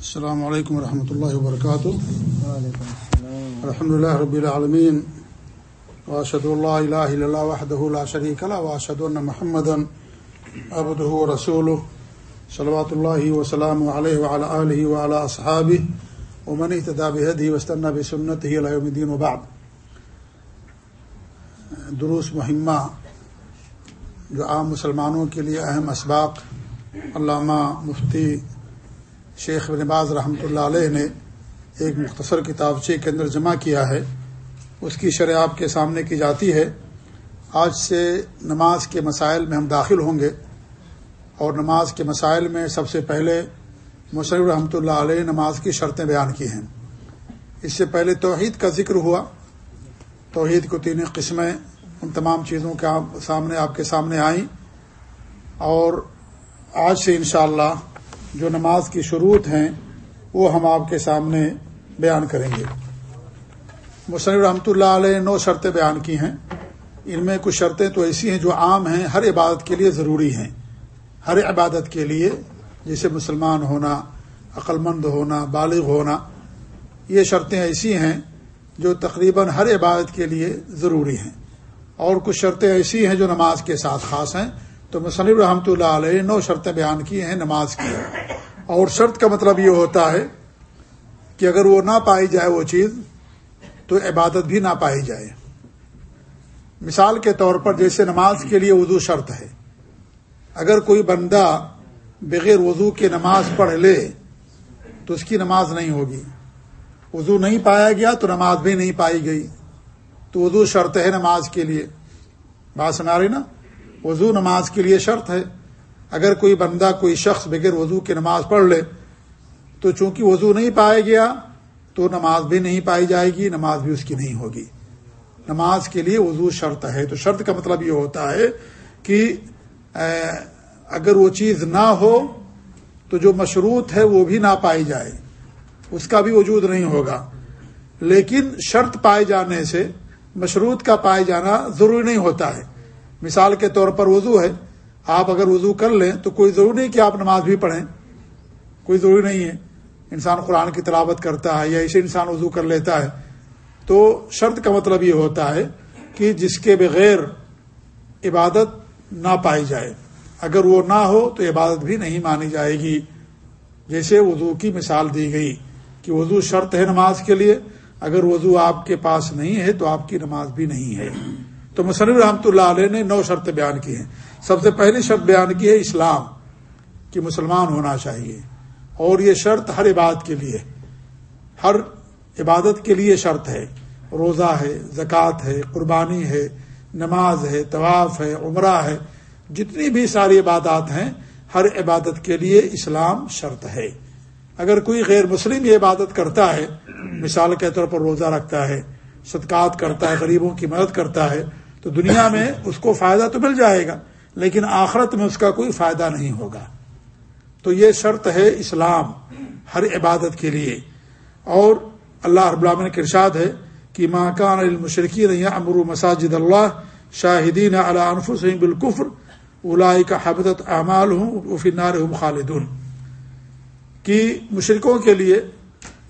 السلام علیکم ورحمۃ اللہ وبرکاتہ وعلیکم السلام. الحمد اللہ رب العالمین واشد اللہ الہ الا اللہ وحدہ لا شریک له واشهد ان محمدا عبده ورسوله صلوات الله وسلام علیہ وعلى آله وعلى اصحابه ومن اهتدى بهديه واستنى بسنته الى يوم الدين وبعد. دروس مہمہ جو عام مسلمانوں کے لیے اہم اسباق علامہ مفتی شیخ بن باز رحمۃ اللہ علیہ نے ایک مختصر کتابچے کے اندر جمع کیا ہے۔ اس کی شرح آپ کے سامنے کی جاتی ہے۔ آج سے نماز کے مسائل میں ہم داخل ہوں گے۔ اور نماز کے مسائل میں سب سے پہلے مصنف رحمۃ اللہ علیہ نماز کی شرطیں بیان کی ہیں۔ اس سے پہلے توحید کا ذکر ہوا۔ توحید کو تین قسمیں، ان تمام چیزوں کے سامنے، آپ کے سامنے آئیں۔ اور آج سے انشاءاللہ جو نماز کی شروط ہیں، وہ ہم آپ کے سامنے بیان کریں گے۔ مصنف رحمۃ اللہ علیہ نے نو شرطیں بیان کی ہیں۔ ان میں کچھ شرطیں تو ایسی ہیں جو عام ہیں، ہر عبادت کے لیے ضروری ہیں۔ ہر عبادت کے لیے جیسے مسلمان ہونا، عقلمند ہونا، بالغ ہونا، یہ شرطیں ایسی ہیں جو تقریباً ہر عبادت کے لیے ضروری ہیں۔ اور کچھ شرطیں ایسی ہیں جو نماز کے ساتھ خاص ہیں۔ تو مصنف رحمۃ اللہ علیہ نو شرطیں بیان کی ہیں، نماز کی اور شرط کا مطلب یہ ہوتا ہے کہ اگر وہ نہ پائی جائے وہ چیز، تو عبادت بھی نہ پائی جائے۔ مثال کے طور پر جیسے نماز کے لیے وضو شرط ہے۔ اگر کوئی بندہ بغیر وضو کے نماز پڑھ لے، تو اس کی نماز نہیں ہوگی۔ وضو نہیں پایا گیا تو نماز بھی نہیں پائی گئی۔ تو وضو شرط ہے نماز کے لیے۔ بات سنا رہی نا؟ وضو نماز کے لیے شرط ہے۔ اگر کوئی بندہ کوئی شخص بغیر وضو کی نماز پڑھ لے، تو چونکہ وضو نہیں پایا گیا، تو نماز بھی نہیں پائی جائے گی، نماز بھی اس کی نہیں ہوگی۔ نماز کے لیے وضو شرط ہے۔ تو شرط کا مطلب یہ ہوتا ہے کہ اگر وہ چیز نہ ہو، تو جو مشروط ہے وہ بھی نہ پائی جائے۔ اس کا بھی وجود نہیں ہوگا۔ لیکن شرط پائے جانے سے، مشروط کا پائے جانا ضروری نہیں ہوتا ہے۔ مثال کے طور پر وضو ہے، آپ اگر وضو کر لیں تو کوئی ضروری نہیں کہ آپ نماز بھی پڑھیں۔ کوئی ضروری نہیں ہے۔ انسان قرآن کی تلاوت کرتا ہے یا اسے انسان وضو کر لیتا ہے۔ تو شرط کا مطلب یہ ہوتا ہے کہ جس کے بغیر عبادت نہ پائی جائے۔ اگر وہ نہ ہو تو عبادت بھی نہیں مانی جائے گی۔ جیسے وضو کی مثال دی گئی کہ وضو شرط ہے نماز کے لیے۔ اگر وضو آپ کے پاس نہیں ہے تو آپ کی نماز بھی نہیں ہے۔ تو مصنف رحمۃ اللہ علیہ نے نو شرط بیان کی ہیں۔ سب سے پہلی شرط بیان کی ہے اسلام، کہ مسلمان ہونا چاہیے۔ اور یہ شرط ہر عبادت کے لیے، ہر عبادت کے لیے شرط ہے۔ روزہ ہے، زکوٰۃ ہے، قربانی ہے، نماز ہے، طواف ہے، عمرہ ہے۔ جتنی بھی ساری عبادات ہیں، ہر عبادت کے لیے اسلام شرط ہے۔ اگر کوئی غیر مسلم یہ عبادت کرتا ہے، مثال کے طور پر روزہ رکھتا ہے صدقات کرتا ہے، غریبوں کی مدد کرتا ہے، تو دنیا میں اس کو فائدہ تو مل جائے گا، لیکن آخرت میں اس کا کوئی فائدہ نہیں ہوگا۔ تو یہ شرط ہے اسلام ہر عبادت کے لیے۔ اور اللہ رب العالمین کے ارشاد ہے کہ ماں کان المشرقی نہیں امر مساجد اللہ شاہدین علی انفسہم بالکفر الائی کا حبت اعمال ہوں وفنار ہوں خالدون۔ کہ مشرقوں کے لیے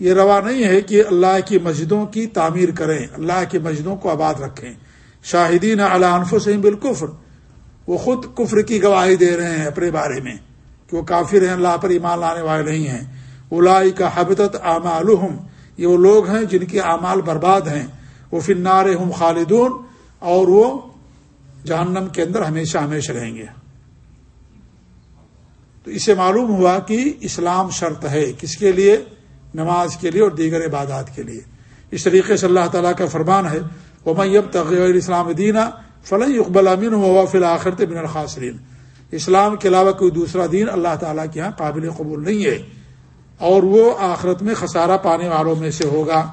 یہ روا نہیں ہے کہ اللہ کی مسجدوں کی تعمیر کریں، اللہ کی مسجدوں کو آباد رکھیں۔ شاہدین علانف سے بالکفر، وہ خود کفر کی گواہی دے رہے ہیں اپنے بارے میں کہ وہ کافر ہیں، اللہ پر ایمان لانے والے نہیں ہیں۔ الائی کا حبت اعمالحم یہ وہ لوگ ہیں جن کے اعمال برباد ہیں۔ وہ فنار ہم خالدون، اور وہ جہنم کے اندر ہمیشہ ہمیشہ رہیں گے۔ تو اسے معلوم ہوا کہ اسلام شرط ہے، کس کے لیے؟ نماز کے لیے اور دیگر عبادات کے لیے۔ اس طریقے سے اللہ تعالیٰ کا فرمان ہے وہ میب تغیر اسلام دینا فلاں اقبال امین ہوا فی الآخرت بن الخاصرین اسلام کے علاوہ کوئی دوسرا دین اللہ تعالیٰ کے یہاں قابل قبول نہیں ہے۔ اور وہ آخرت میں خسارہ پانے والوں میں سے ہوگا۔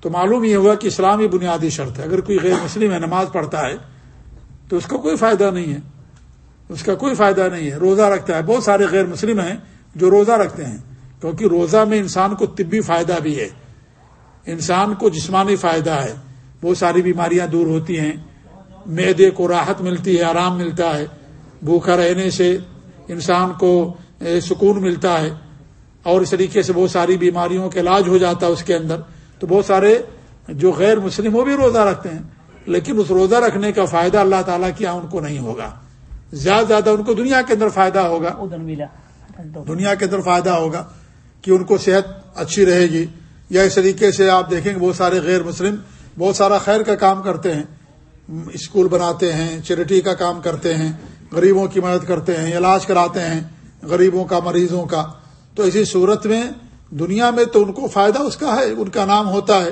تو معلوم یہ ہوا کہ اسلام ہی بنیادی شرط ہے۔ اگر کوئی غیر مسلم ہے، نماز پڑھتا ہے، تو اس کا کوئی فائدہ نہیں ہے۔ اس کا کوئی فائدہ نہیں ہے۔ روزہ رکھتا ہے۔ بہت سارے غیر مسلم ہیں جو روزہ رکھتے ہیں۔ کیونکہ روزہ میں انسان کو طبی فائدہ بھی ہے۔ انسان کو جسمانی فائدہ ہے۔ بہت ساری بیماریاں دور ہوتی ہیں۔ میدے کو راحت ملتی ہے آرام ملتا ہے۔ بھوکا رہنے سے انسان کو سکون ملتا ہے۔ اور اس طریقے سے بہت ساری بیماریوں کا علاج ہو جاتا ہے اس کے اندر۔ تو بہت سارے جو غیر مسلم وہ بھی روزہ رکھتے ہیں۔ لیکن اس روزہ رکھنے کا فائدہ اللہ تعالیٰ کیا ان کو نہیں ہوگا۔ زیادہ زیادہ ان کو دنیا کے اندر فائدہ ہوگا۔ دنیا کے اندر فائدہ ہوگا۔ کہ ان کو صحت اچھی رہے گی یا اس طریقے سے آپ دیکھیں گے بہت سارے غیر مسلم بہت سارا خیر کا کام کرتے ہیں، اسکول بناتے ہیں، چیریٹی کا کام کرتے ہیں، غریبوں کی مدد کرتے ہیں، علاج کراتے ہیں، غریبوں کا، مریضوں کا۔ تو اسی صورت میں دنیا میں تو ان کو فائدہ اس کا ہے، ان کا نام ہوتا ہے،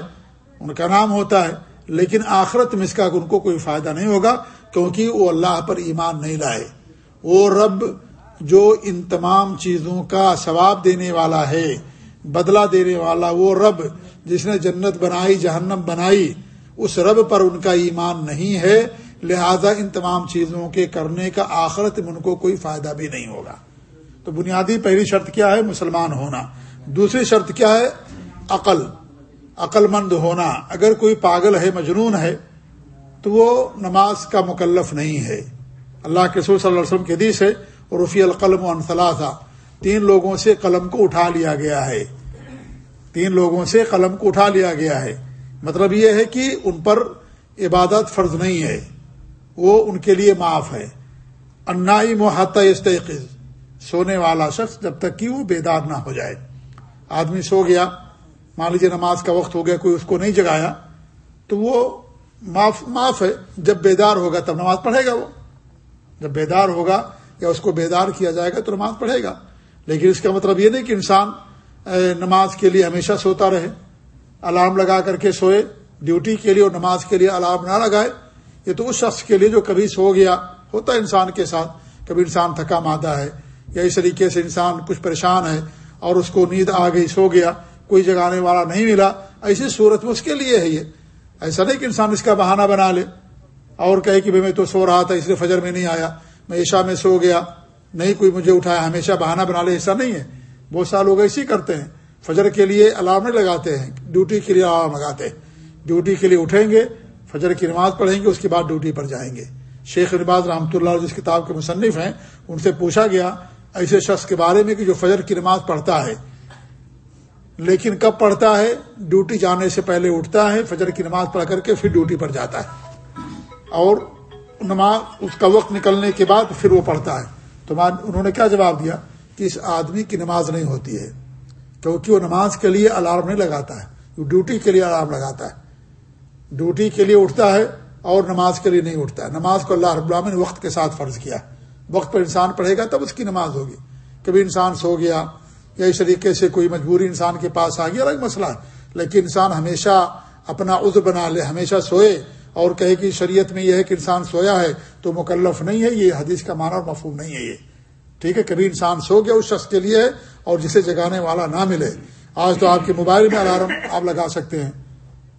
ان کا نام ہوتا ہے، لیکن آخرت میں اس کا ان کو کوئی فائدہ نہیں ہوگا کیونکہ وہ اللہ پر ایمان نہیں لائے۔ وہ رب جو ان تمام چیزوں کا ثواب دینے والا ہے، بدلہ دینے والا وہ رب جس نے جنت بنائی، جہنم بنائی، اس رب پر ان کا ایمان نہیں ہے، لہذا ان تمام چیزوں کے کرنے کا آخرت میں ان کو کوئی فائدہ بھی نہیں ہوگا۔ تو بنیادی پہلی شرط کیا ہے؟ مسلمان ہونا۔ دوسری شرط کیا ہے؟ عقل۔ عقل مند ہونا۔ اگر کوئی پاگل ہے، مجنون ہے، تو وہ نماز کا مکلف نہیں ہے۔ اللہ کے سور صلی اللہ علیہ وسلم کے حدیث ہے رفیع القلم و تھا تین لوگوں سے قلم کو اٹھا لیا گیا ہے۔ تین لوگوں سے قلم کو اٹھا لیا گیا ہے۔ مطلب یہ ہے کہ ان پر عبادت فرض نہیں ہے۔ وہ ان کے لیے معاف ہے۔ انائی محت استحقز سونے والا شخص جب تک کہ وہ بیدار نہ ہو جائے۔ آدمی سو گیا۔ مان لیجیے نماز کا وقت ہو گیا، کوئی اس کو نہیں جگایا۔ تو وہ معاف معاف ہے۔ جب بیدار ہوگا تب نماز پڑھے گا وہ۔ جب بیدار ہوگا یا اس کو بیدار کیا جائے گا تو نماز پڑھے گا۔ لیکن اس کا مطلب یہ نہیں کہ انسان نماز کے لیے ہمیشہ سوتا رہے، الارم لگا کر کے سوئے، ڈیوٹی کے لیے اور نماز کے لیے الارم نہ لگائے۔ یہ تو اس شخص کے لیے جو کبھی سو گیا، ہوتا ہے انسان کے ساتھ، کبھی انسان تھکا مادہ ہے یا اس طریقے سے انسان کچھ پریشان ہے اور اس کو نیند آ گئی، سو گیا، کوئی جگانے والا نہیں ملا، ایسی صورت میں اس کے لیے ہے یہ۔ ایسا نہیں کہ انسان اس کا بہانہ بنا لے اور کہے کہ میں تو سو رہا تھا، اس لیے فجر میں نہیں آیا۔ میں عشاء میں سو گیا، نہیں کوئی مجھے اٹھایا، ہمیشہ بہانہ بنا لے، ایسا نہیں ہے۔ بہت سارے لوگ ایسے ہی کرتے ہیں۔ فجر کے لیے الارم نہیں لگاتے ہیں ڈیوٹی کے لیے الارم لگاتے ہیں۔ ڈیوٹی کے لیے اٹھیں گے، فجر کی نماز پڑھیں گے، اس کے بعد ڈیوٹی پر جائیں گے۔ شیخ نواز رحمۃ اللہ جس کتاب کے مصنف ہیں، ان سے پوچھا گیا ایسے شخص کے بارے میں کہ جو فجر کی نماز پڑھتا ہے۔ لیکن کب پڑھتا ہے؟ ڈیوٹی جانے سے پہلے اٹھتا ہے، فجر کی نماز پڑھ کر کے پھر ڈیوٹی پر جاتا ہے۔ اور نماز اس کا وقت نکلنے کے بعد پھر وہ پڑھتا ہے۔ تو انہوں نے کیا جواب دیا؟ کہ اس آدمی کی نماز نہیں ہوتی ہے۔ کیونکہ وہ نماز کے لیے الارم نہیں لگاتا ہے۔ وہ ڈیوٹی کے لیے الارم لگاتا ہے۔ ڈیوٹی کے لیے اٹھتا ہے اور نماز کے لیے نہیں اٹھتا ہے۔ نماز کو اللہ رب نے وقت کے ساتھ فرض کیا وقت پر انسان پڑھے گا تب اس کی نماز ہوگی۔ کبھی انسان سو گیا یا اس طریقے سے کوئی مجبوری انسان کے پاس آ گیا الگ مسئلہ ہے۔ لیکن انسان ہمیشہ اپنا عزر بنا لے، ہمیشہ سوئے۔ اور کہے کہ شریعت میں یہ ہے کہ انسان سویا ہے تو مکلف نہیں ہے، یہ حدیث کا معنی اور مفہوم نہیں ہے یہ۔ ٹھیک ہے، کبھی انسان سو گیا اس شخص کے لیے اور جسے جگانے والا نہ ملے۔ آج تو آپ کے موبائل میں الارم آپ لگا سکتے ہیں۔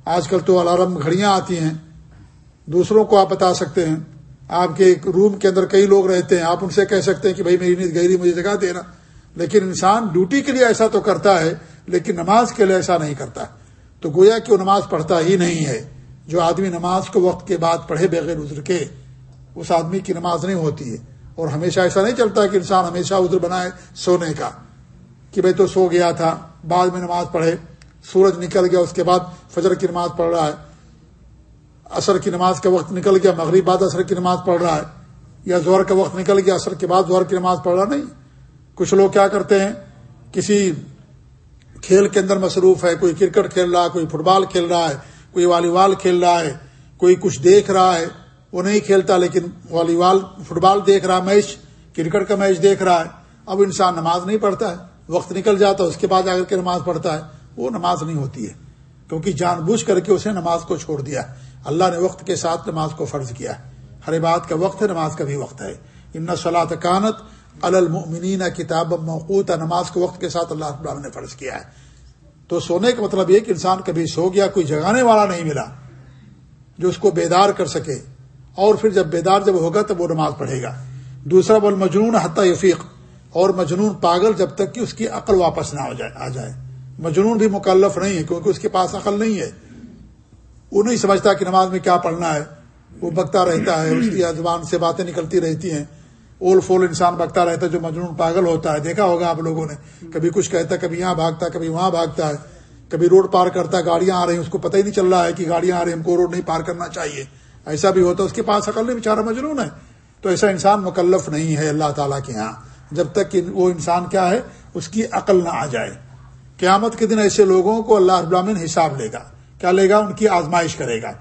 آج کل تو الارم گھڑیاں آتی ہیں۔ دوسروں کو آپ بتا سکتے ہیں۔ آپ کے روم کے اندر کئی لوگ رہتے ہیں، آپ ان سے کہہ سکتے ہیں کہ بھائی میری نیند گہری مجھے جگہ دینا۔ لیکن انسان ڈیوٹی کے لیے ایسا تو کرتا ہے، لیکن نماز کے لیے ایسا نہیں کرتا۔ تو گویا کہ وہ نماز پڑھتا ہی نہیں ہے۔ جو آدمی نماز کو وقت کے بعد پڑھے بغیر عذر کے، اس آدمی کی نماز نہیں ہوتی ہے۔ اور ہمیشہ ایسا نہیں چلتا کہ انسان ہمیشہ عذر بنائے سونے کا، کہ بھائی تو سو گیا تھا، بعد میں نماز پڑھے، سورج نکل گیا، اس کے بعد فجر کی نماز پڑھ رہا ہے، عصر کی نماز کا وقت نکل گیا، مغرب بعد عصر کی نماز پڑھ رہا ہے، یا زہر کا وقت نکل گیا، عصر کے بعد زہر کی نماز پڑھ رہا نہیں۔ کچھ لوگ کیا کرتے ہیں، کسی کھیل کے اندر مصروف ہے، کوئی کرکٹ کھیل رہا ہے، کوئی فٹ بال کھیل رہا ہے کوئی والی بال کھیل رہا ہے، کوئی کچھ دیکھ رہا ہے، وہ نہیں کھیلتا، لیکن والی بال فٹ بال دیکھ رہا، میچ، کرکٹ کا میچ دیکھ رہا ہے۔ اب انسان نماز نہیں پڑھتا ہے، وقت نکل جاتا ہے، اس کے بعد آ کر کے نماز پڑھتا ہے، وہ نماز نہیں ہوتی ہے۔ کیونکہ جان بوجھ کر کے اسے نماز کو چھوڑ دیا اللہ نے وقت کے ساتھ نماز کو فرض کیا ہر بات کا وقت ہے، نماز کا بھی وقت ہے۔ ان صلاح کانت المنین کتاب موقوت نماز کو وقت کے ساتھ اللہ نے فرض کیا ہے۔ تو سونے کا مطلب یہ کہ انسان کبھی سو گیا، کوئی جگانے والا نہیں ملا جو اس کو بیدار کر سکے۔ اور پھر جب بیدار جب ہوگا تب وہ نماز پڑھے گا۔ دوسرا بول مجنون حتیٰ یفیق۔ اور مجنون پاگل جب تک کہ اس کی عقل واپس نہ ہو جائے، آ جائے۔ مجنون بھی مکلف نہیں ہے کیونکہ اس کے پاس عقل نہیں ہے۔ وہ نہیں سمجھتا کہ نماز میں کیا پڑھنا ہے۔ وہ بکتا رہتا ہے، اس کی زبان سے باتیں نکلتی رہتی ہیں۔ اول فول انسان بھگتا رہتا ہے جو مجنون پاگل ہوتا ہے۔ دیکھا ہوگا آپ لوگوں نے، کبھی کچھ کہتا ہے، کبھی یہاں بھاگتا ہے، کبھی وہاں بھاگتا ہے۔ کبھی روڈ پار کرتا ہے، گاڑیاں آ رہی ہیں، اس کو پتہ ہی نہیں چل رہا ہے کہ گاڑیاں آ رہی ہیں، ہم کو روڈ نہیں پار کرنا چاہیے۔ ایسا بھی ہوتا ہے، اس کے پاس عقل نہیں، بیچارہ مجنون ہے۔ تو ایسا انسان مکلف نہیں ہے اللہ تعالیٰ کے یہاں۔ جب تک کہ وہ انسان کیا ہے، اس کی عقل نہ آ جائے۔ قیامت کے دن ایسے لوگوں کو اللہ رب العالمین حساب لے گا۔ کیا لے گا؟ ان کی آزمائش کرے گا۔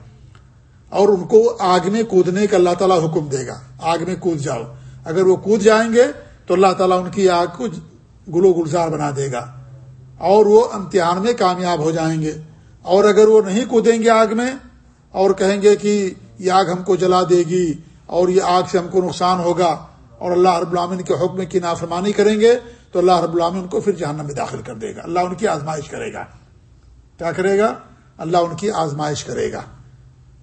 اور ان کو آگ میں کودنے کا اللہ تعالیٰ حکم دے گا۔ آگ میں کود جاؤ۔ اگر وہ کود جائیں گے تو اللہ تعالیٰ ان کی آگ کو گلو گلزار بنا دے گا اور وہ امتحان میں کامیاب ہو جائیں گے اور اگر وہ نہیں کودیں گے آگ میں اور کہیں گے کہ یہ آگ ہم کو جلا دے گی اور یہ آگ سے ہم کو نقصان ہوگا اور اللہ رب العامن کے حکم کی نافرمانی کریں گے تو اللہ رب العامن کو پھر جہنم میں داخل کر دے گا۔ اللہ ان کی آزمائش کرے گا۔ کیا کرے گا؟ اللہ ان کی آزمائش کرے گا۔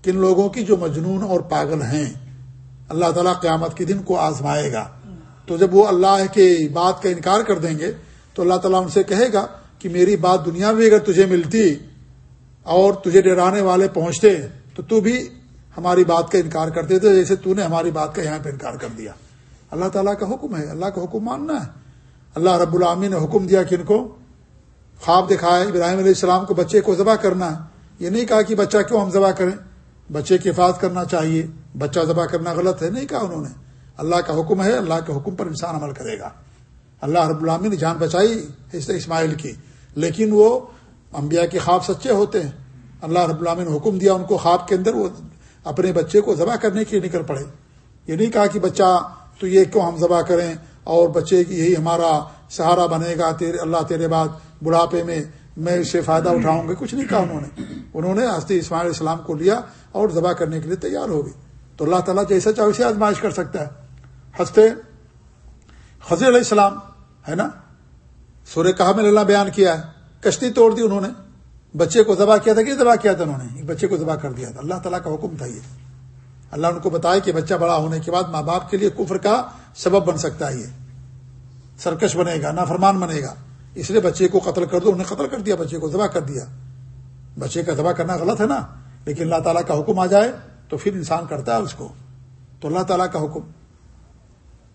کن لوگوں کی جو مجنون اور پاگل ہیں اللہ تعالیٰ قیامت کے دن کو آزمائے گا۔ تو جب وہ اللہ کے بات کا انکار کر دیں گے، تو اللہ تعالیٰ ان سے کہے گا کہ میری بات دنیا میں اگر تجھے ملتی اور تجھے ڈرانے والے پہنچتے، تو تو بھی ہماری بات کا انکار کرتے تھے جیسے تو نے ہماری بات کا یہاں پہ انکار کر دیا۔ اللہ تعالیٰ کا حکم ہے، اللہ کا حکم ماننا ہے۔ اللہ رب العامی نے حکم دیا کہ ان کو خواب دکھائے، ابراہیم علیہ السلام کو بچے کو ذبح کرنا۔ ہے یہ نہیں کہا کہ بچہ کیوں ہم ذبح کریں۔ بچے کی حفاظت کرنا چاہیے۔ بچہ ذبح کرنا غلط ہے، نہیں کہا انہوں نے۔ اللہ کا حکم ہے، اللہ کے حکم پر انسان عمل کرے گا۔ اللہ رب العامی نے جان بچائی اسماعیل کی۔ لیکن وہ انبیاء کے خواب سچے ہوتے ہیں۔ اللہ رب العامی نے حکم دیا ان کو خواب کے اندر وہ اپنے بچے کو ذبح کرنے کے لیے نکل پڑے۔ یہ نہیں کہا کہ بچہ، تو یہ کیوں ہم ذبح کریں؟ اور بچے کی یہی ہمارا سہارا بنے گا، تیرے، اللہ تیرے بعد بڑھاپے میں میں اس سے فائدہ اٹھاؤں گا کچھ نہیں کہا انہوں نے۔ انہوں نے ہستی اسماعیل علیہ السلام کو لیا۔ اور ذبح کرنے کے لیے تیار ہو گئی تو اللہ تعالیٰ جیسا چاہے اسے آزمائش کر سکتا ہے۔ ہنستے خزر علیہ السلام، ہے نا؟ سورہ کہا میں اللہ بیان کیا ہے۔ کشتی توڑ دی انہوں نے۔ بچے کو ذبح کیا تھا کہ ذبح کیا تھا انہوں نے؟ ایک بچے کو ذبح کر دیا تھا۔ اللہ تعالیٰ کا حکم تھا یہ۔ اللہ ان کو بتایا کہ بچہ بڑا ہونے کے بعد ماں باپ کے لیے کفر کا سبب بن سکتا ہے یہ۔ سرکش بنے گا، نافرمان بنے گا۔ اس لیے بچے کو قتل کر دو۔ انہوں نے قتل کر دیا، بچے کو ذبح کر دیا۔ بچے کا ذبح کرنا غلط ہے نا؟ لیکن اللہ تعالیٰ کا حکم آ جائے تو پھر انسان کرتا ہے اس کو۔ تو اللہ تعالیٰ کا حکم۔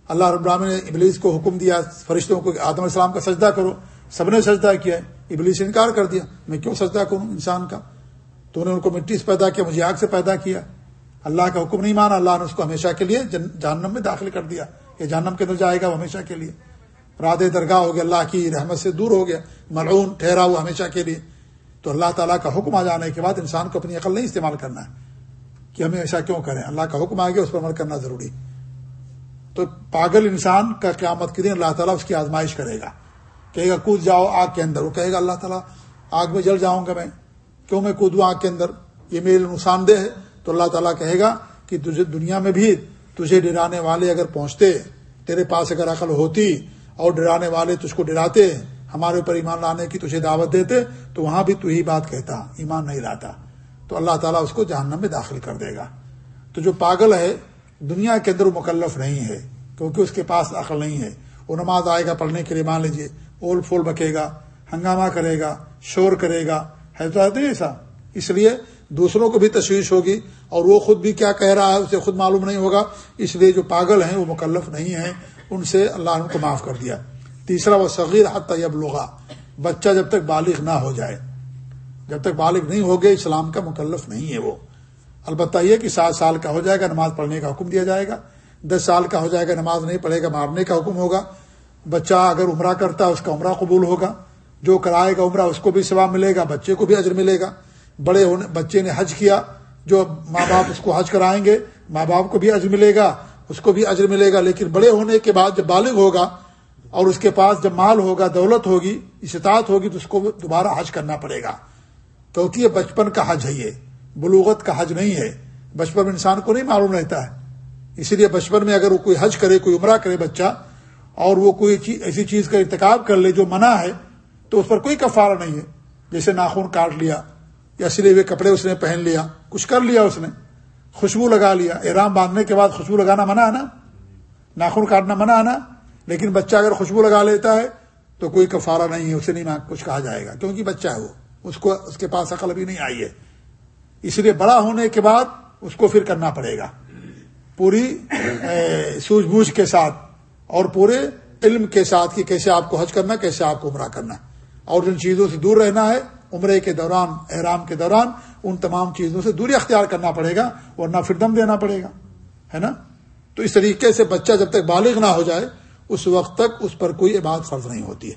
اللہ رب العالمین نے ابلیس کو حکم دیا، فرشتوں کو آدم السلام کا سجدہ کرو۔ سب نے سجدہ کیا ابلیس انکار کر دیا، میں کیوں سجدہ کروں انسان کا؟ تو انہوں نے ان کو مٹی سے پیدا کیا، مجھے آگ سے پیدا کیا۔ اللہ کا حکم نہیں مانا، اللہ نے اس کو ہمیشہ کے لیے جہنم میں داخل کر دیا۔ یہ جہنم کے اندر جائے گا وہ ہمیشہ کے لیے۔ راد درگاہ ہو گیا، اللہ کی رحمت سے دور ہو گیا، ملعون، ٹھہرا ہوا ہمیشہ کے لیے۔ تو اللہ تعالیٰ کا حکم آ جانے کے بعد انسان کو اپنی عقل نہیں استعمال کرنا ہے کہ ہمیں ایسا کیوں کریں؟ اللہ کا حکم آ گیا، اس پر عمل کرنا ضروری۔ تو پاگل انسان کا قیامت کے دن اللہ تعالیٰ اس کی آزمائش کرے گا۔ کہے گا، کود جاؤ آگ کے اندر۔ وہ کہے گا، اللہ تعالیٰ، آگ میں جل جاؤں گا میں۔ کیوں میں کودوں آگ کے اندر؟ یہ میرے نقصان دہ ہے۔ تو اللہ تعالیٰ کہے گا کہ تجھے دنیا میں بھی تجھے ڈرانے والے اگر پہنچتے، تیرے پاس اگر عقل ہوتی اور ڈرانے والے تجھ کو ڈراتے ہمارے اوپر ایمان لانے کی تجھے دعوت دیتے تو وہاں بھی تو ہی بات کہتا، ایمان نہیں لاتا۔ تو اللہ تعالیٰ اس کو جہنم میں داخل کر دے گا۔ تو جو پاگل ہے، دنیا کے اندر وہ مکلف نہیں ہے، کیونکہ اس کے پاس عقل نہیں ہے۔ وہ نماز آئے گا، پڑھنے کے لیے مان لیجیے اول پھول بکے گا، ہنگامہ کرے گا، شور کرے گا۔ ہے تو ایسا اس لیے دوسروں کو بھی تشویش ہوگی اور وہ خود بھی کیا کہہ رہا ہے، اسے خود معلوم نہیں ہوگا۔ اس لیے جو پاگل ہیں، وہ مکلف نہیں ہیں۔ ان سے اللہ نے ان کو معاف کر دیا۔ تیسرا وہ صغیر حت طیب لغا بچہ جب تک بالغ نہ ہو جائے۔ جب تک بالغ نہیں ہوگے، اسلام کا مکلف نہیں ہے وہ۔ البتہ یہ کہ سات سال کا ہو جائے گا، نماز پڑھنے کا حکم دیا جائے گا۔ دس سال کا ہو جائے گا، نماز نہیں پڑھے گا، مارنے کا حکم ہوگا۔ بچہ اگر عمرہ کرتا ہے اس کا عمرہ قبول ہوگا۔ جو کرائے گا عمرہ، اس کو بھی ثواب ملے گا، بچے کو بھی اجر ملے گا۔ بڑے ہونے بچے نے حج کیا، جو ماں باپ اس کو حج کرائیں گے، ماں باپ کو بھی اجر ملے گا، اس کو بھی اجر ملے گا۔ لیکن بڑے ہونے کے بعد جب بالغ ہوگا اور اس کے پاس جب مال ہوگا، دولت ہوگی، استطاعت ہوگی، تو اس کو دوبارہ حج کرنا پڑے گا۔ کیونکہ یہ بچپن کا حج ہے یہ۔ بلوغت کا حج نہیں ہے۔ بچپن میں انسان کو نہیں معلوم رہتا ہے۔ اسی لیے بچپن میں اگر وہ کوئی حج کرے، کوئی عمرہ کرے بچہ، اور وہ کوئی ایسی چیز کا ارتکاب کر لے جو منع ہے، تو اس پر کوئی کفارہ نہیں ہے۔ جیسے ناخون کاٹ لیا، یا سلے ہوئے کپڑے اس نے پہن لیا، کچھ کر لیا اس نے، خوشبو لگا لیا۔ احرام باندھنے کے بعد خوشبو لگانا منع ہے نا؟ ناخن کاٹنا منع ہے نا؟ لیکن بچہ اگر خوشبو لگا لیتا ہے تو کوئی کفارہ نہیں ہے، اسے نہیں کچھ کہا جائے گا۔ کیونکہ بچہ ہے وہ، اس کو، اس کے پاس عقل ابھی نہیں آئی ہے۔ اس لیے بڑا ہونے کے بعد اس کو پھر کرنا پڑے گا۔ پوری سوجھ بوجھ کے ساتھ اور پورے علم کے ساتھ کہ کیسے آپ کو حج کرنا، کیسے آپ کو عمرہ کرنا۔ اور جن چیزوں سے دور رہنا ہے، عمرے کے دوران، احرام کے دوران، ان تمام چیزوں سے دوری اختیار کرنا پڑے گا، ورنہ پھر دم دینا پڑے گا۔ ہے نا؟ تو اس طریقے سے بچہ جب تک بالغ نہ ہو جائے اس وقت تک اس پر کوئی عبادت فرض نہیں ہوتی ہے۔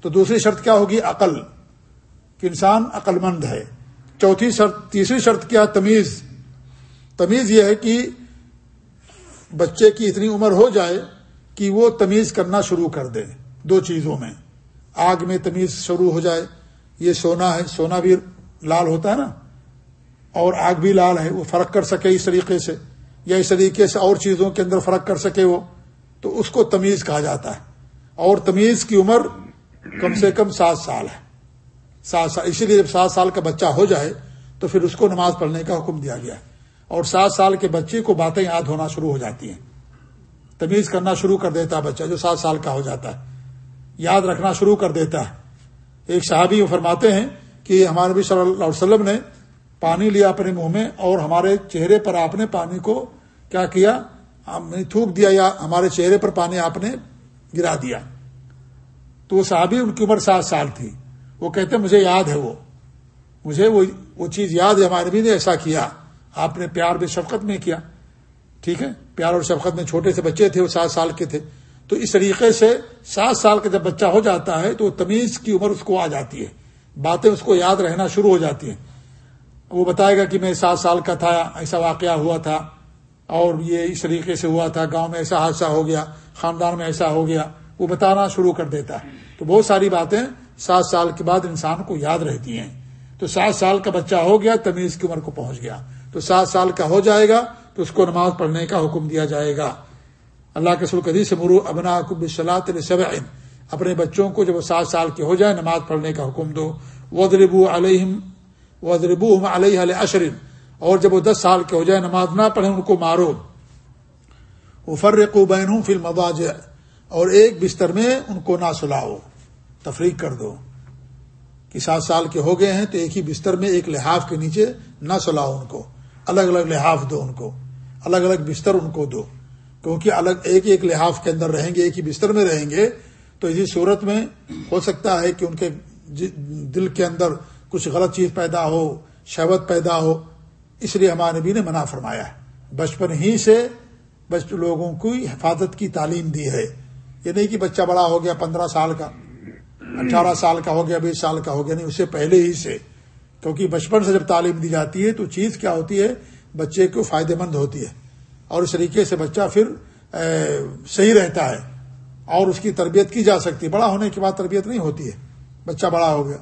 تو دوسری شرط کیا ہوگی؟ عقل۔ کہ انسان عقل مند ہے۔ چوتھی شرط، تیسری شرط کیا؟ تمیز۔ تمیز یہ ہے کہ بچے کی اتنی عمر ہو جائے کہ وہ تمیز کرنا شروع کر دے دو چیزوں میں۔ آگ میں تمیز شروع ہو جائے۔ یہ سونا ہے، سونا بھی لال ہوتا ہے نا۔ اور آگ بھی لال ہے، وہ فرق کر سکے اس طریقے سے۔ یا اس طریقے سے اور چیزوں کے اندر فرق کر سکے وہ۔ تو اس کو تمیز کہا جاتا ہے۔ اور تمیز کی عمر کم سے کم سات سال ہے۔ سات سال اسی لیے جب سات سال کا بچہ ہو جائے تو پھر اس کو نماز پڑھنے کا حکم دیا گیا ہے۔ اور سات سال کے بچے کو باتیں یاد ہونا شروع ہو جاتی ہیں۔ تمیز کرنا شروع کر دیتا ہے بچہ جو سات سال کا ہو جاتا ہے۔ یاد رکھنا شروع کر دیتا ہے۔ ایک صحابی فرماتے ہیں کہ ہمارے نبی صلی اللہ علیہ وسلم نے پانی لیا اپنے منہ میں اور ہمارے چہرے پر آپ نے پانی کو کیا کیا؟ تھوک دیا یا ہمارے چہرے پر پانی آپ نے گرا دیا۔ تو وہ صحابی ان کی عمر سات سال تھی۔ وہ کہتے مجھے یاد ہے وہ۔ مجھے وہ وہ چیز یاد ہے، ہمارے نبی نے ایسا کیا۔ آپ نے پیار بھی شفقت میں کیا۔ ٹھیک ہے؟ پیار اور شفقت میں چھوٹے سے بچے تھے، وہ سات سال کے تھے۔ تو اس طریقے سے سات سال کا جب بچہ ہو جاتا ہے، تو تمیز کی عمر اس کو آ جاتی ہے۔ باتیں اس کو یاد رہنا شروع ہو جاتی ہیں۔ وہ بتائے گا کہ میں سات سال کا تھا، ایسا واقعہ ہوا تھا۔ اور یہ اس طریقے سے ہوا تھا، گاؤں میں ایسا حادثہ ہو گیا، خاندان میں ایسا ہو گیا، وہ بتانا شروع کر دیتا ہے۔ تو بہت ساری باتیں سات سال کے بعد انسان کو یاد رہتی ہیں۔ تو سات سال کا بچہ ہو گیا، تمیز کی عمر کو پہنچ گیا۔ تو سات سال کا ہو جائے گا، تو اس کو نماز پڑھنے کا حکم دیا جائے گا۔ اللہ کے سلقدی سے مرو ابنا کب صلاحت اپنے بچوں کو جب وہ سات سال کے ہو جائے، نماز پڑھنے کا حکم دو۔ وزربو علیہم وزربو علیہ علیہ اشرن اور جب وہ دس سال کے ہو جائے، نماز نہ پڑھے ان کو مارو۔ وہ فرقو بین فلم اور ایک بستر میں ان کو نہ سلاؤ۔ تفریق کر دو۔ کہ سات سال کے ہو گئے ہیں تو ایک ہی بستر میں ایک لحاف کے نیچے نہ سلاؤ ان کو۔ الگ الگ لحاف دو ان کو۔ الگ الگ بستر ان کو دو۔ کیونکہ الگ ایک ایک لحاف کے اندر رہیں گے، ایک ہی بستر میں رہیں گے۔ تو اسی صورت میں ہو سکتا ہے کہ ان کے جی- دل کے اندر کچھ غلط چیز پیدا ہو، شہوت پیدا ہو۔ اس لیے ہمارے نبی نے منع فرمایا ہے۔ بچپن ہی سے بچ لوگوں کو حفاظت کی تعلیم دی ہے۔ یہ نہیں کہ بچہ بڑا ہو گیا پندرہ سال کا، اٹھارہ سال کا ہو گیا، بیس سال کا ہو گیا، نہیں اسے پہلے ہی سے۔ کیونکہ بچپن سے جب تعلیم دی جاتی ہے تو چیز کیا ہوتی ہے؟ بچے کو فائدے مند ہوتی ہے۔ اور اس طریقے سے بچہ پھر صحیح رہتا ہے۔ اور اس کی تربیت کی جا سکتی ہے۔ بڑا ہونے کے بعد تربیت نہیں ہوتی ہے۔ بچہ بڑا ہو گیا۔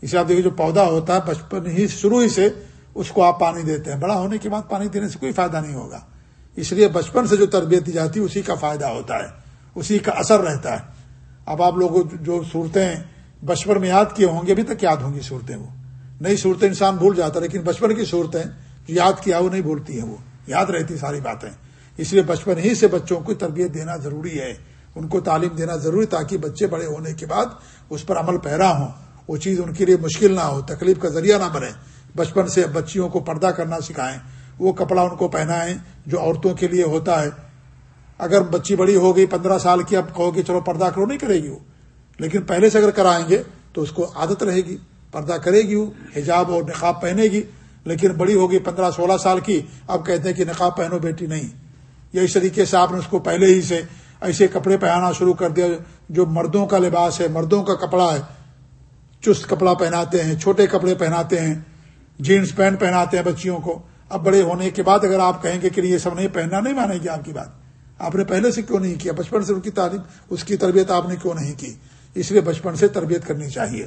اسے آپ دیکھیے، جو پودا ہوتا ہے، بچپن ہی، شروع ہی سے اس کو آپ پانی دیتے ہیں۔ بڑا ہونے کے بعد پانی دینے سے کوئی فائدہ نہیں ہوگا۔ اس لیے بچپن سے جو تربیت دی جاتی ہے، اسی کا فائدہ ہوتا ہے۔ اسی کا اثر رہتا ہے۔ اب آپ لوگ جو صورتیں بچپن میں یاد کیے ہوں گے، ابھی تک یاد ہوں گی صورتیں وہ۔ نئی صورتیں انسان بھول جاتا لیکن بچپن کی صورتیں جو یاد کیا وہ نہیں بھولتی ہیں وہ۔ یاد رہتی ساری باتیں۔ اس لیے بچپن ہی سے بچوں کو تربیت دینا ضروری ہے۔ ان کو تعلیم دینا ضروری تاکہ بچے بڑے ہونے کے بعد اس پر عمل پیرا ہوں۔ وہ چیز ان کے لیے مشکل نہ ہو، تکلیف کا ذریعہ نہ بنے۔ بچپن سے بچیوں کو پردہ کرنا سکھائیں، وہ کپڑا ان کو پہنائیں جو عورتوں کے لیے ہوتا ہے۔ اگر بچی بڑی ہو گئی، پندرہ سال کی، اب کہو گی چلو پردہ کرو، نہیں کرے گی وہ۔ لیکن پہلے سے اگر کرائیں گے تو اس کو عادت رہے گی، پردہ کرے گی وہ، حجاب اور نقاب پہنے گی۔ لیکن بڑی ہوگی پندرہ سولہ سال کی، اب کہتے ہیں کہ نقاب پہنو بیٹی نہیں۔ یا اس طریقے سے آپ نے اس کو پہلے ہی سے ایسے کپڑے پہنانا شروع کر دیا، جو مردوں کا لباس ہے، مردوں کا کپڑا ہے۔ چست کپڑا پہناتے ہیں، چھوٹے کپڑے پہناتے ہیں۔ جینس پینٹ پہناتے ہیں بچیوں کو۔ اب بڑے ہونے کے بعد اگر آپ کہیں گے کہ یہ سب نہیں پہننا، نہیں مانے گی آپ کی بات۔ آپ نے پہلے سے کیوں نہیں کیا؟ بچپن سے ان کی تعلیم، اس کی تربیت آپ نے کیوں نہیں کی؟ اس لیے بچپن سے تربیت کرنی چاہیے۔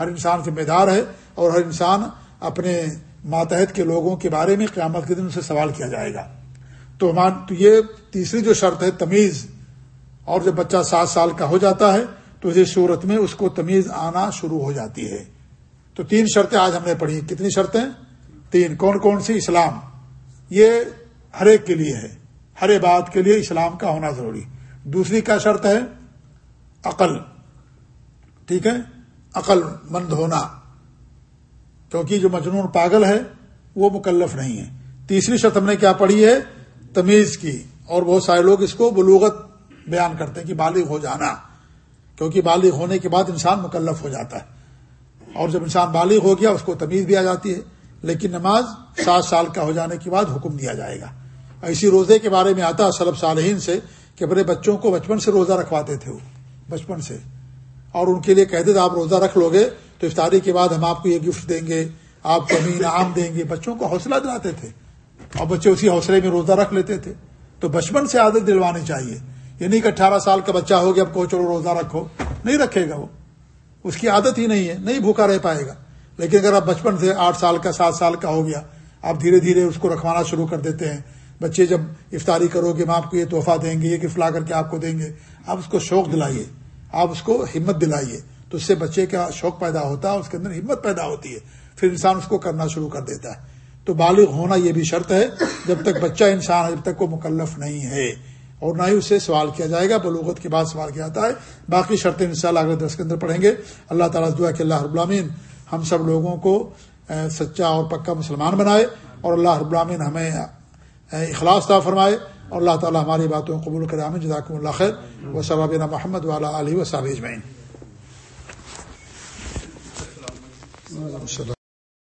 ہر انسان ذمہ دار ہے اور ہر انسان اپنے ماتحت کے لوگوں کے بارے میں قیامت کے دن سے سوال کیا جائے گا۔ تو یہ تیسری جو شرط ہے، تمیز۔ اور جب بچہ سات سال کا ہو جاتا ہے تو اسی صورت میں اس کو تمیز آنا شروع ہو جاتی ہے۔ تو تین شرطیں آج ہم نے پڑھی کتنی شرطیں؟ تین۔ کون کون سی؟ اسلام۔ یہ ہر ایک کے لیے ہے۔ ہر بات کے لیے اسلام کا ہونا ضروری۔ دوسری کیا شرط ہے؟ عقل۔ ٹھیک ہے؟ عقل مند ہونا۔ کیونکہ جو مجنون پاگل ہے، وہ مکلف نہیں ہے۔ تیسری شرط ہم نے کیا پڑھی ہے؟ تمیز کی۔ اور بہت سارے لوگ اس کو بلوغت بیان کرتے ہیں کہ بالغ ہو جانا۔ کیونکہ بالغ ہونے کے بعد انسان مکلف ہو جاتا ہے۔ اور جب انسان بالغ ہو گیا، اس کو تمیز بھی آ جاتی ہے، لیکن نماز سات سال کا ہو جانے کے بعد حکم دیا جائے گا۔ اسی روزے کے بارے میں آتا سلب صالحین سے کہ بڑے بچوں کو بچپن سے روزہ رکھواتے تھے وہ، بچپن سے۔ اور ان کے لیے کہتے تھے آپ روزہ رکھ لو گے، تو افطاری کے بعد ہم آپ کو یہ گفٹ دیں گے، آپ کو انعام دیں گے۔ بچوں کو حوصلہ دلاتے تھے، اور بچے اسی حوصلے میں روزہ رکھ لیتے تھے۔ تو بچپن سے عادت دلوانی چاہیے، یہ نہیں کہ اٹھارہ سال کا بچہ ہو گیا، اب کو چلو روزہ رکھو، نہیں رکھے گا وہ۔ اس کی عادت ہی نہیں ہے، نہیں بھوکا رہ پائے گا۔ لیکن اگر آپ بچپن سے آٹھ سال کا، سات سال کا ہو گیا، آپ دھیرے دھیرے اس کو رکھوانا شروع کر دیتے ہیں۔ بچے جب افطاری کرو گے ہم آپ کو یہ تحفہ دیں گے، یہ گفٹ لا کر کے آپ کو دیں گے، آپ اس کو شوق دلائیے۔ آپ اس کو ہمت دلائیے۔ تو اس سے بچے کا شوق پیدا ہوتا ہے، اس کے اندر ہمت پیدا ہوتی ہے۔ پھر انسان اس کو کرنا شروع کر دیتا ہے۔ تو بالغ ہونا یہ بھی شرط ہے، جب تک بچہ انسان ہے، جب تک وہ مکلف نہیں ہے۔ اور نہ ہی اسے سوال کیا جائے گا، بلوغت کے بعد سوال کیا جاتا ہے۔ باقی شرطیں ان شاء اللہ اگلے دس کے اندر پڑھیں گے۔ اللہ تعالیٰ دعا کہ اللہ رب العامین ہم سب لوگوں کو سچا اور پکا مسلمان بنائے اور اللہ رب العامین ہمیں اخلاص طا فرمائے اور اللہ تعالیٰ ہماری باتوں قبول کرے۔ عامن اللہ خیر۔ و صبابینہ محمد والا علیہ و صابظ